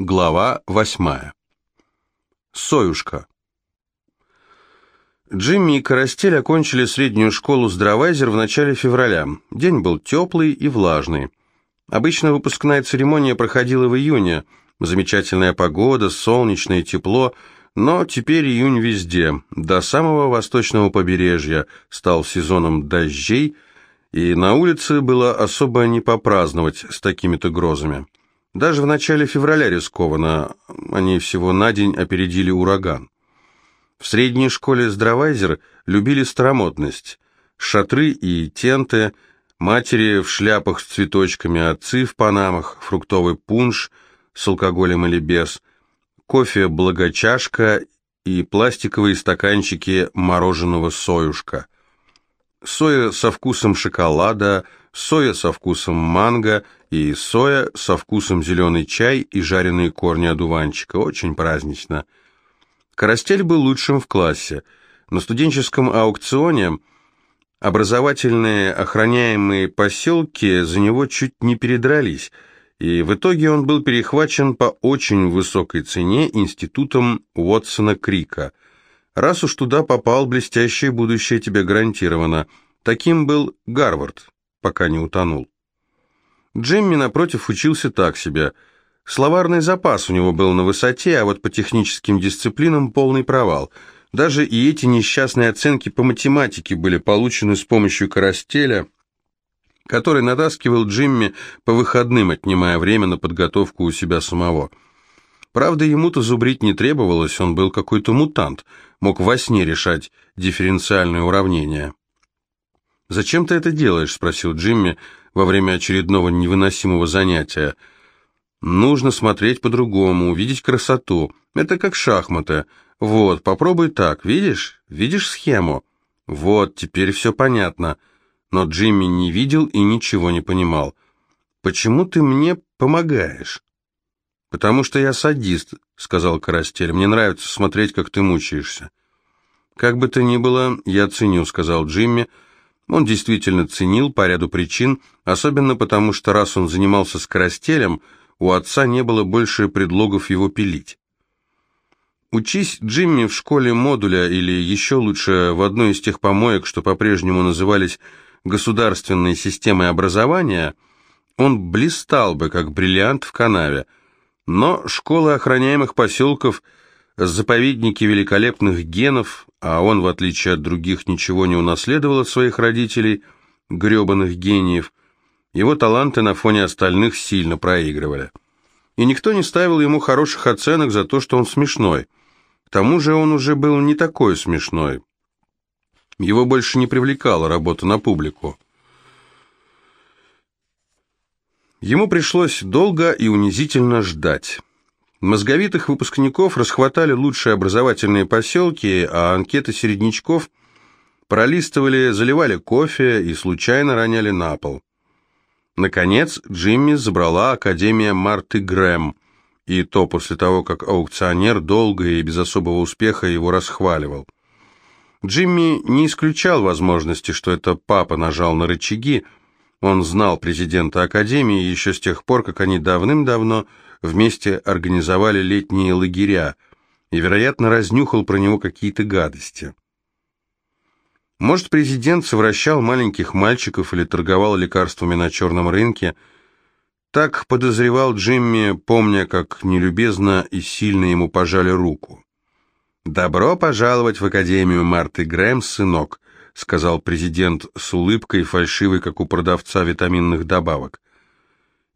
Глава восьмая. Союшка. Джимми и Карастель окончили среднюю школу «Здравайзер» в начале февраля. День был теплый и влажный. Обычно выпускная церемония проходила в июне. Замечательная погода, солнечное тепло, но теперь июнь везде, до самого восточного побережья, стал сезоном дождей, и на улице было особо не попраздновать с такими-то грозами. Даже в начале февраля рискованно, они всего на день опередили ураган. В средней школе Здравайзер любили старомодность. Шатры и тенты, матери в шляпах с цветочками, отцы в панамах, фруктовый пунш с алкоголем или без, кофе благочашка и пластиковые стаканчики мороженого союшка. Соя со вкусом шоколада – соя со вкусом манго и соя со вкусом зеленый чай и жареные корни одуванчика. Очень празднично. Карастель был лучшим в классе. На студенческом аукционе образовательные охраняемые поселки за него чуть не передрались, и в итоге он был перехвачен по очень высокой цене институтом Уотсона Крика. Раз уж туда попал, блестящее будущее тебе гарантировано. Таким был Гарвард пока не утонул. Джимми, напротив, учился так себе. Словарный запас у него был на высоте, а вот по техническим дисциплинам полный провал. Даже и эти несчастные оценки по математике были получены с помощью Карастеля, который натаскивал Джимми по выходным, отнимая время на подготовку у себя самого. Правда, ему-то зубрить не требовалось, он был какой-то мутант, мог во сне решать дифференциальные уравнения. «Зачем ты это делаешь?» – спросил Джимми во время очередного невыносимого занятия. «Нужно смотреть по-другому, увидеть красоту. Это как шахматы. Вот, попробуй так. Видишь? Видишь схему? Вот, теперь все понятно». Но Джимми не видел и ничего не понимал. «Почему ты мне помогаешь?» «Потому что я садист», — сказал Карастель. «Мне нравится смотреть, как ты мучаешься». «Как бы то ни было, я ценю», — сказал Джимми, — он действительно ценил по ряду причин, особенно потому, что раз он занимался скоростелем, у отца не было больше предлогов его пилить. Учись Джимми в школе модуля или еще лучше в одной из тех помоек, что по-прежнему назывались государственной системой образования, он блистал бы, как бриллиант в канаве. Но школы охраняемых поселков, заповедники великолепных генов, а он, в отличие от других, ничего не унаследовал от своих родителей, гребаных гениев, его таланты на фоне остальных сильно проигрывали. И никто не ставил ему хороших оценок за то, что он смешной. К тому же он уже был не такой смешной. Его больше не привлекала работа на публику. Ему пришлось долго и унизительно ждать. Мозговитых выпускников расхватали лучшие образовательные поселки, а анкеты середнячков пролистывали, заливали кофе и случайно роняли на пол. Наконец, Джимми забрала Академия Марты Грэм, и то после того, как аукционер долго и без особого успеха его расхваливал. Джимми не исключал возможности, что это папа нажал на рычаги, он знал президента Академии еще с тех пор, как они давным-давно вместе организовали летние лагеря и, вероятно, разнюхал про него какие-то гадости. Может, президент совращал маленьких мальчиков или торговал лекарствами на черном рынке. Так подозревал Джимми, помня, как нелюбезно и сильно ему пожали руку. «Добро пожаловать в Академию Марты Грэм, сынок», сказал президент с улыбкой, фальшивой, как у продавца витаминных добавок.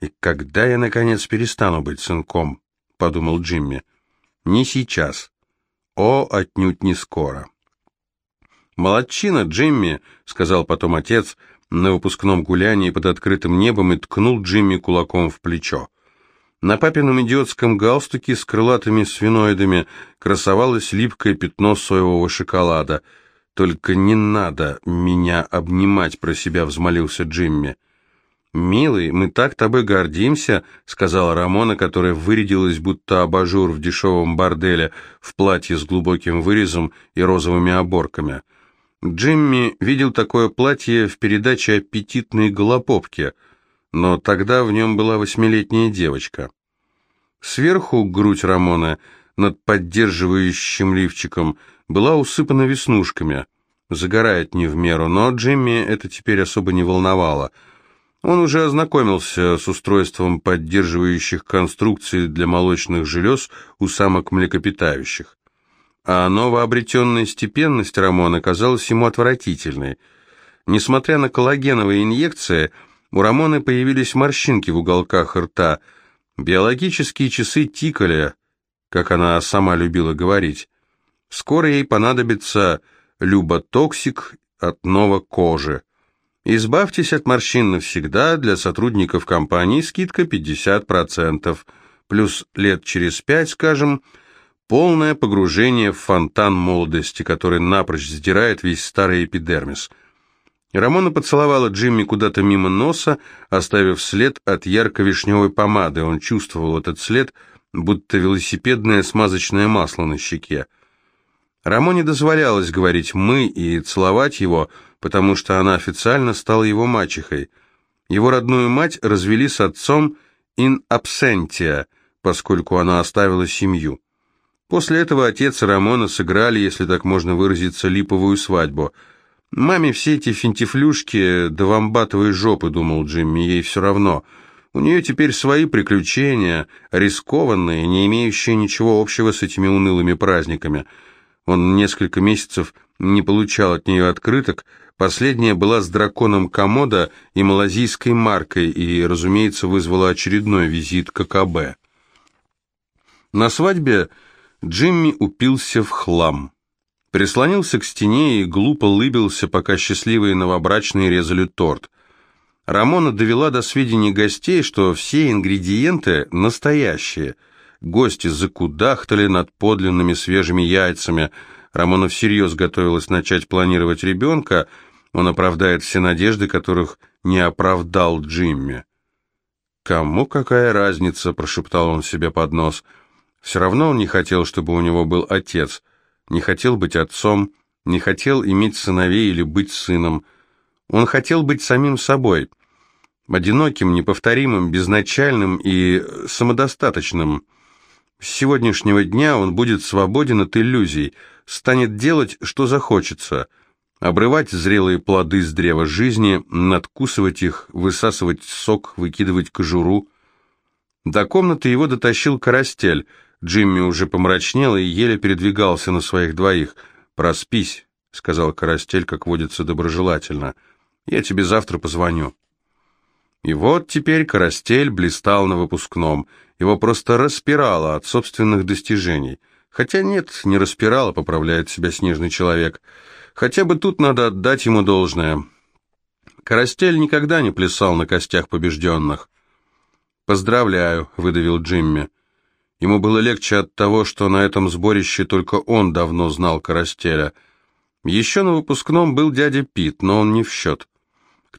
«И когда я, наконец, перестану быть сынком?» — подумал Джимми. «Не сейчас. О, отнюдь не скоро». «Молодчина, Джимми!» — сказал потом отец на выпускном гулянии под открытым небом и ткнул Джимми кулаком в плечо. На папином идиотском галстуке с крылатыми свиноидами красовалось липкое пятно соевого шоколада. «Только не надо меня обнимать», — про себя взмолился Джимми. «Милый, мы так тобой гордимся», — сказала Рамона, которая вырядилась будто абажур в дешевом борделе в платье с глубоким вырезом и розовыми оборками. Джимми видел такое платье в передаче «Аппетитные голопопки», но тогда в нем была восьмилетняя девочка. Сверху грудь Рамона над поддерживающим лифчиком была усыпана веснушками. Загорает не в меру, но Джимми это теперь особо не волновало. Он уже ознакомился с устройством поддерживающих конструкций для молочных желез у самок млекопитающих. А новообретенная степенность Рамона казалась ему отвратительной. Несмотря на коллагеновые инъекции, у Рамоны появились морщинки в уголках рта. Биологические часы тикали, как она сама любила говорить. Скоро ей понадобится люботоксик от новой кожи. Избавьтесь от морщин навсегда, для сотрудников компании скидка 50%, плюс лет через пять, скажем, полное погружение в фонтан молодости, который напрочь сдирает весь старый эпидермис. Рамона поцеловала Джимми куда-то мимо носа, оставив след от ярко-вишневой помады. Он чувствовал этот след, будто велосипедное смазочное масло на щеке. Рамоне дозволялось говорить «мы» и целовать его, потому что она официально стала его мачехой. Его родную мать развели с отцом in absentia, поскольку она оставила семью. После этого отец и Рамона сыграли, если так можно выразиться, липовую свадьбу. «Маме все эти финтифлюшки да вамбатовые жопы», — думал Джимми, — «ей все равно». У нее теперь свои приключения, рискованные, не имеющие ничего общего с этими унылыми праздниками — он несколько месяцев не получал от нее открыток. Последняя была с драконом Комода и малазийской маркой и, разумеется, вызвала очередной визит ККБ. На свадьбе Джимми упился в хлам. Прислонился к стене и глупо лыбился, пока счастливые новобрачные резали торт. Рамона довела до сведения гостей, что все ингредиенты настоящие – Гости закудахтали над подлинными свежими яйцами. Рамона всерьез готовилась начать планировать ребенка. Он оправдает все надежды, которых не оправдал Джимми. «Кому какая разница?» – прошептал он себе под нос. «Все равно он не хотел, чтобы у него был отец. Не хотел быть отцом, не хотел иметь сыновей или быть сыном. Он хотел быть самим собой, одиноким, неповторимым, безначальным и самодостаточным». С сегодняшнего дня он будет свободен от иллюзий, станет делать, что захочется, обрывать зрелые плоды с древа жизни, надкусывать их, высасывать сок, выкидывать кожуру. До комнаты его дотащил карастель. Джимми уже помрачнел и еле передвигался на своих двоих. «Проспись», — сказал карастель, как водится доброжелательно. «Я тебе завтра позвоню». И вот теперь карастель блистал на выпускном — его просто распирало от собственных достижений. Хотя нет, не распирало, поправляет себя снежный человек. Хотя бы тут надо отдать ему должное. Карастель никогда не плясал на костях побежденных. «Поздравляю», — выдавил Джимми. Ему было легче от того, что на этом сборище только он давно знал Карастеля. Еще на выпускном был дядя Пит, но он не в счет.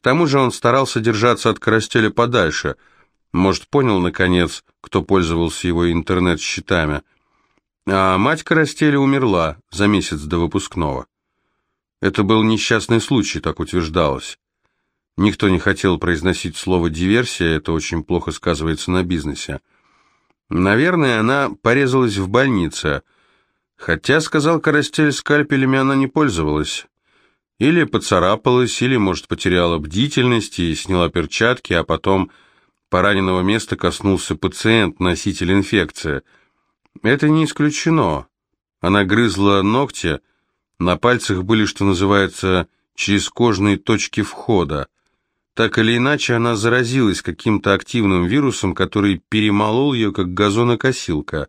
К тому же он старался держаться от Карастеля подальше — может, понял, наконец, кто пользовался его интернет-счетами. А мать Карастеля умерла за месяц до выпускного. Это был несчастный случай, так утверждалось. Никто не хотел произносить слово «диверсия», это очень плохо сказывается на бизнесе. Наверное, она порезалась в больнице, хотя, сказал Карастель, скальпелями она не пользовалась. Или поцарапалась, или, может, потеряла бдительность и сняла перчатки, а потом Пораненного места коснулся пациент, носитель инфекции. Это не исключено. Она грызла ногти, на пальцах были, что называется, черезкожные точки входа. Так или иначе, она заразилась каким-то активным вирусом, который перемолол ее, как газонокосилка.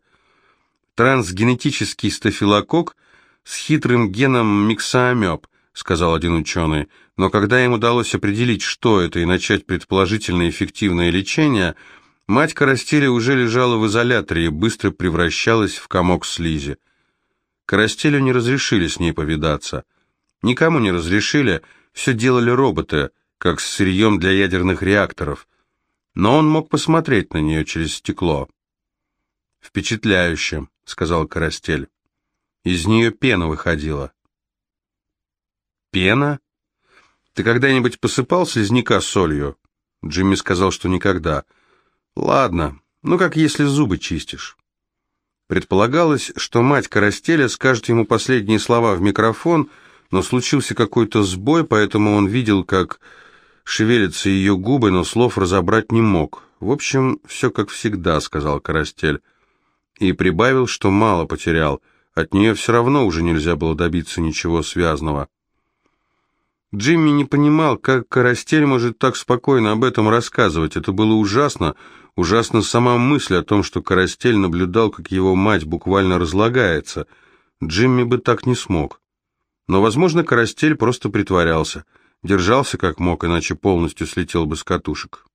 Трансгенетический стафилококк с хитрым геном миксоамеб, сказал один ученый. Но когда им удалось определить, что это, и начать предположительно эффективное лечение, мать Карастеля уже лежала в изоляторе и быстро превращалась в комок слизи. Карастелю не разрешили с ней повидаться. Никому не разрешили, все делали роботы, как с сырьем для ядерных реакторов. Но он мог посмотреть на нее через стекло. «Впечатляюще», — сказал Карастель. Из нее пена выходила. «Пена?» Ты когда-нибудь посыпал слизняка солью? Джимми сказал, что никогда. Ладно, Ну, как если зубы чистишь. Предполагалось, что мать Карастеля скажет ему последние слова в микрофон, но случился какой-то сбой, поэтому он видел, как шевелятся ее губы, но слов разобрать не мог. «В общем, все как всегда», — сказал Карастель. И прибавил, что мало потерял. От нее все равно уже нельзя было добиться ничего связанного. Джимми не понимал, как Карастель может так спокойно об этом рассказывать. Это было ужасно, ужасно сама мысль о том, что Карастель наблюдал, как его мать буквально разлагается. Джимми бы так не смог. Но, возможно, Карастель просто притворялся, держался как мог, иначе полностью слетел бы с катушек.